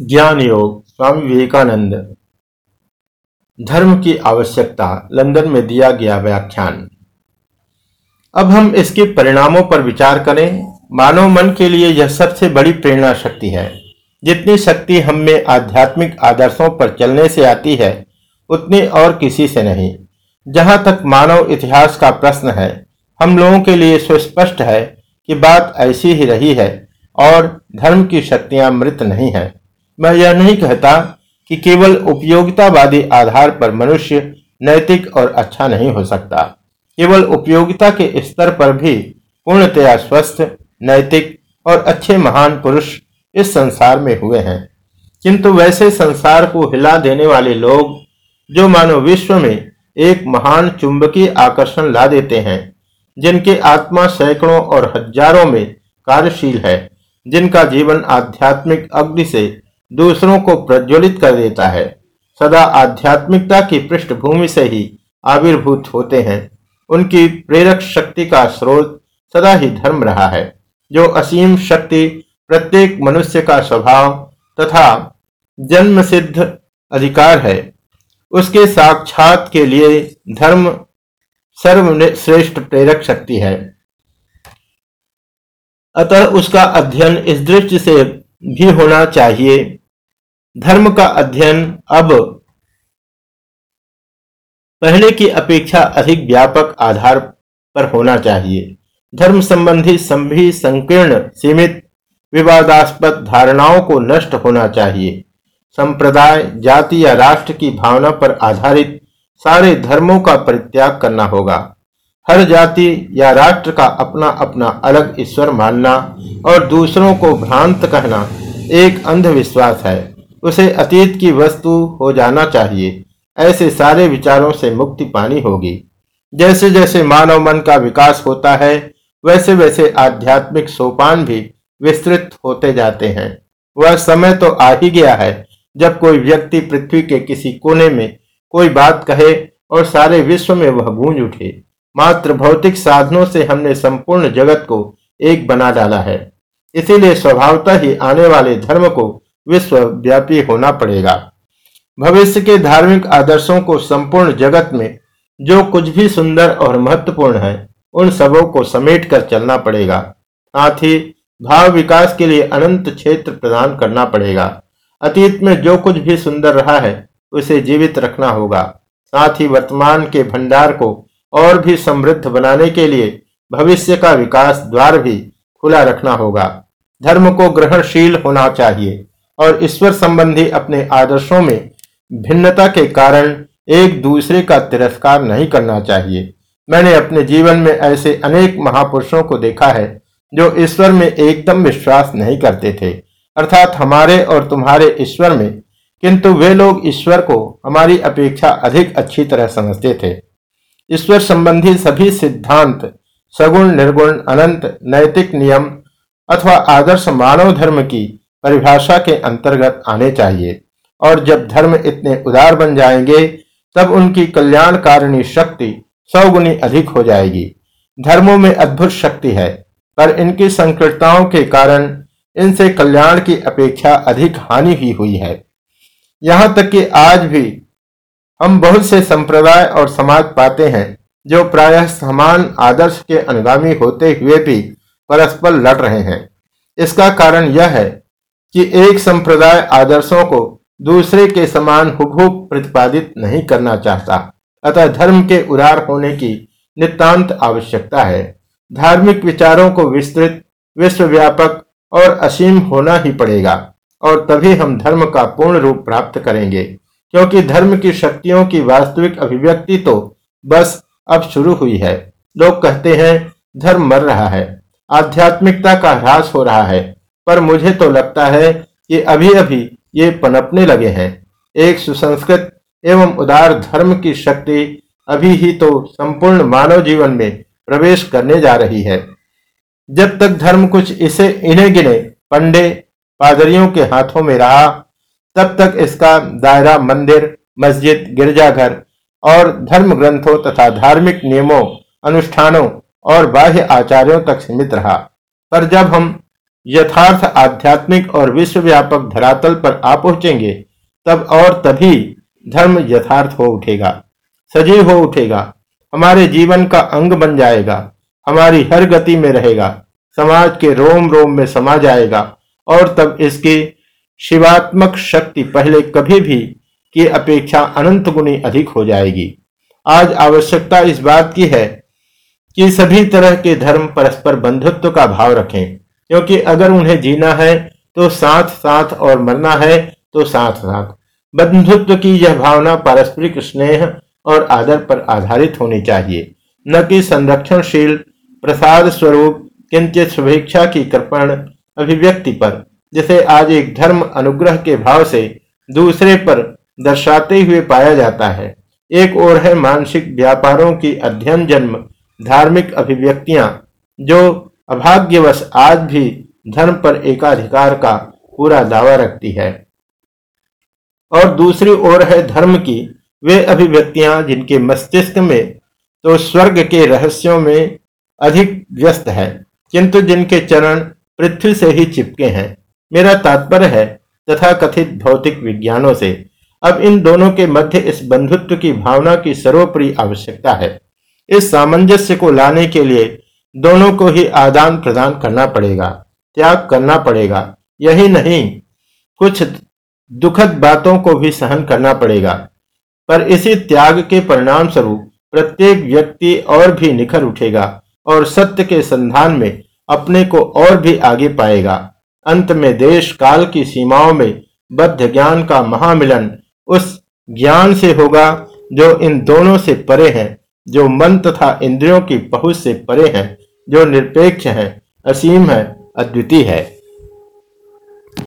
ज्ञान योग स्वामी विवेकानंद। धर्म की आवश्यकता, लंदन में दिया गया व्याख्यान। अब हम इसके परिणामों पर विचार करें। मानव मन के लिए यह सबसे बड़ी प्रेरणा शक्ति है। जितनी शक्ति हम में आध्यात्मिक आदर्शों पर चलने से आती है, उतनी और किसी से नहीं। जहाँ तक मानव इतिहास का प्रश्न है, हम लोगों के लिए सुस्पष्ट है कि बात ऐसी ही रही है और धर्म की शक्तियाँ मृत नहीं है। मैं यह नहीं कहता कि केवल उपयोगितावादी आधार पर मनुष्य नैतिक और अच्छा नहीं हो सकता। केवल उपयोगिता के स्तर पर भी पूर्णतया स्वस्थ, नैतिक और अच्छे महान पुरुष इस संसार में हुए हैं। किंतु वैसे संसार को हिला देने वाले लोग, जो मानो विश्व में एक महान चुंबकीय आकर्षण ला देते हैं, जिनके आत्मा सैकड़ों और हज़ारों में कार्यशील है, जिनका जीवन आध्यात्मिक अग्नि से दूसरों को प्रज्वलित कर देता है। सदा आध्यात्मिकता की पृष्ठभूमि से ही आविर्भूत होते हैं। उनकी प्रेरक शक्ति का स्रोत सदा ही धर्म रहा है, जो असीम शक्ति प्रत्येक मनुष्य का स्वभाव तथा जन्म सिद्ध अधिकार है। उसके साक्षात के लिए धर्म सर्वश्रेष्ठ प्रेरक शक्ति है। अतः उसका अध्ययन इस दृष्टि से भी होना चाहिए धर्म का अध्ययन अब पहले की अपेक्षा अधिक व्यापक आधार पर होना चाहिए। धर्म संबंधी सभी संकीर्ण, सीमित, विवादास्पद धारणाओं को नष्ट होना चाहिए। संप्रदाय, जाति या राष्ट्र की भावना पर आधारित सारे धर्मों का परित्याग करना होगा। हर जाति या राष्ट्र का अपना अपना अलग ईश्वर मानना और दूसरों को भ्रांत कहना एक अंधविश्वास है। उसे अतीत की वस्तु हो जाना चाहिए। ऐसे सारे विचारों से मुक्ति पानी होगी। जैसे जैसे मानव मन का विकास होता है वैसे वैसे आध्यात्मिक सोपान भी विस्तृत होते जाते हैं। वह समय तो आ ही गया है, जब कोई व्यक्ति पृथ्वी के किसी कोने में कोई बात कहे और सारे विश्व में वह गूंज उठे। मात्र भौतिक साधनों से हमने संपूर्ण जगत को एक बना डाला है। इसीलिए स्वभावतः ही आने वाले धर्म को विश्वव्यापी होना पड़ेगा। भविष्य के धार्मिक आदर्शों को संपूर्ण जगत में जो कुछ भी सुंदर और महत्वपूर्ण है, उन सबों को समेट कर चलना पड़ेगा। साथ ही भाव विकास के लिए अनंत क्षेत्र प्रदान करना पड़ेगा। अतीत में जो कुछ भी सुंदर रहा है, उसे जीवित रखना होगा। साथ ही वर्तमान के भंडार को और भी समृद्ध बनाने के लिए भविष्य का विकास द्वार भी खुला रखना होगा। धर्म को ग्रहणशील होना चाहिए। और ईश्वर संबंधी अपने आदर्शों में भिन्नता के कारण एक दूसरे का तिरस्कार नहीं करना चाहिए। मैंने अपने जीवन में ऐसे अनेक महापुरुषों को देखा है, जो ईश्वर में एकदम विश्वास नहीं करते थे। अर्थात हमारे और तुम्हारे ईश्वर में, किंतु वे लोग ईश्वर को हमारी अपेक्षा अधिक अच्छी तरह समझते थे। ईश्वर संबंधी सभी सिद्धांत, सगुण, निर्गुण, अनंत, नैतिक नियम अथवा आदर्श मानव धर्म की परिभाषा के अंतर्गत आने चाहिए। और जब धर्म इतने उदार बन जाएँगे, तब उनकी कल्याणकारिणी शक्ति सौ गुनी अधिक हो जाएगी। धर्मों में अद्भुत शक्ति है, पर इनकी संकृताओं के कारण इनसे कल्याण की अपेक्षा अधिक हानि ही हुई है। यहाँ तक कि आज भी हम बहुत से संप्रदाय और समाज पाते हैं, जो प्रायः समान आदर्श के अनुगामी होते हुए भी परस्पर लड़ रहे हैं। इसका कारण यह है कि एक संप्रदाय आदर्शों को दूसरे के समान हुबहू प्रतिपादित नहीं करना चाहता। अतः धर्म के उदार होने की नितांत आवश्यकता है। धार्मिक विचारों को विस्तृत, विश्वव्यापक और असीम होना ही पड़ेगा और तभी हम धर्म का पूर्ण रूप प्राप्त करेंगे। क्योंकि धर्म की शक्तियों की वास्तविक अभिव्यक्ति तो बस अब शुरू हुई है। लोग कहते हैं, धर्म मर रहा है। आध्यात्मिकता का ह्रास हो रहा है। पर मुझे तो लगता है कि अभी अभी ये पनपने लगे हैं। एक सुसंस्कृत एवं उदार धर्म की शक्ति अभी ही तो संपूर्ण मानव जीवन में प्रवेश करने जा रही है। जब तक धर्म कुछ इसे इन्हें गिने पंडे पादरियों के हाथों में रहा, तब तक इसका दायरा मंदिर, मस्जिद, गिरजाघर और धर्म ग्रंथों तथा धार्मिक नियमों, अनुष्ठानों और बाह्य आचार्यों तक सीमित रहा। पर जब हम यथार्थ आध्यात्मिक और विश्वव्यापक धरातल पर आ पहुँचेंगे, तब और तभी धर्म यथार्थ हो उठेगा, सजीव हो उठेगा, हमारे जीवन का अंग बन जाएगा, हमारी हर गति में रहेगा, समाज के रोम रोम में समा जाएगा, और तब इसकी शिवात्मक शक्ति पहले कभी भी की अपेक्षा अनंत गुणी अधिक हो जाएगी। आज आवश्यकता इस बात की है कि सभी तरह के धर्म परस्पर बंधुत्व का भाव रखें। क्योंकि अगर उन्हें जीना है तो साथ साथ और मरना है तो साथ साथ। बंधुत्व की यह भावना पारस्परिक स्नेह और आदर पर आधारित होनी चाहिए। न कि संरक्षणशील, प्रसाद स्वरूप, किंचित शुभेच्छा की कृपण अभिव्यक्ति पर, जिसे आज एक धर्म अनुग्रह के भाव से दूसरे पर दर्शाते हुए पाया जाता है। एक और है मानसिक व्यापारों की अध्ययन जन्म, धार्मिक अभिव्यक्तियाँ, जो अभाग्यवश आज भी धर्म पर एकाधिकार का पूरा दावा रखती है। और दूसरी ओर है धर्म की वे अभिव्यक्तियाँ जिनके मस्तिष्क में तो स्वर्ग के रहस्यों में अधिक व्यस्त है, किंतु जिनके चरण पृथ्वी से ही चिपके हैं। मेरा तात्पर्य है तथा कथित भौतिक विज्ञानों से। अब इन दोनों के मध्य इस बंधुत्व की भावना की सर्वोपरि आवश्यकता है। इस सामंजस्य को लाने के लिए दोनों को ही आदान प्रदान करना पड़ेगा, त्याग करना पड़ेगा। यही नहीं, कुछ दुखद बातों को भी सहन करना पड़ेगा। पर इसी त्याग के परिणाम स्वरूप प्रत्येक व्यक्ति और भी निखर उठेगा और सत्य के संधान में अपने को और भी आगे पाएगा। अंत में देश काल की सीमाओं में बद्ध ज्ञान का महामिलन उस ज्ञान से होगा जो इन दोनों से परे है। जो मन तथा इंद्रियों की पहुँच से परे हैं, जो निरपेक्ष हैं, असीम है, अद्वितीय है।